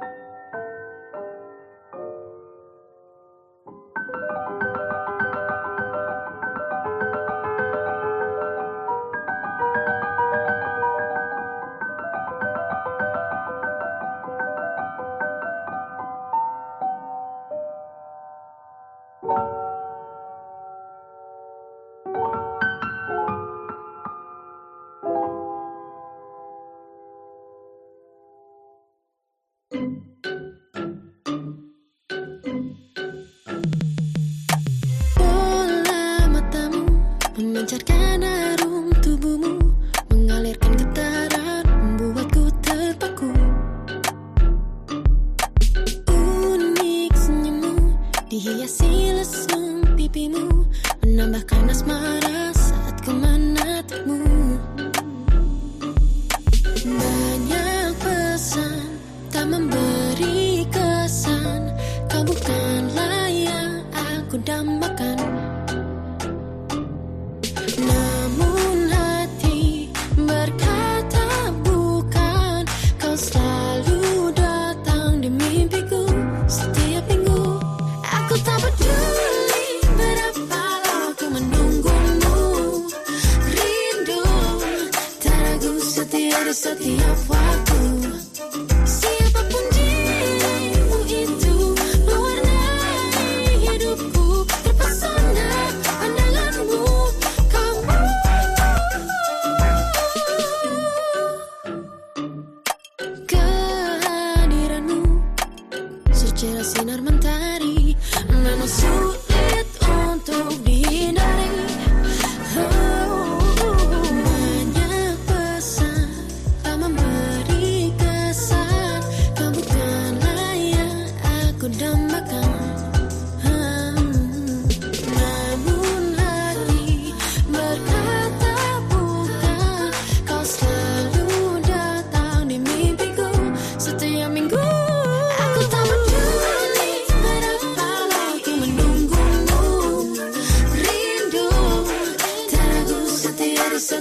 you. E assim eso te haré, eso eu yo